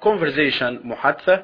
conversation محادثة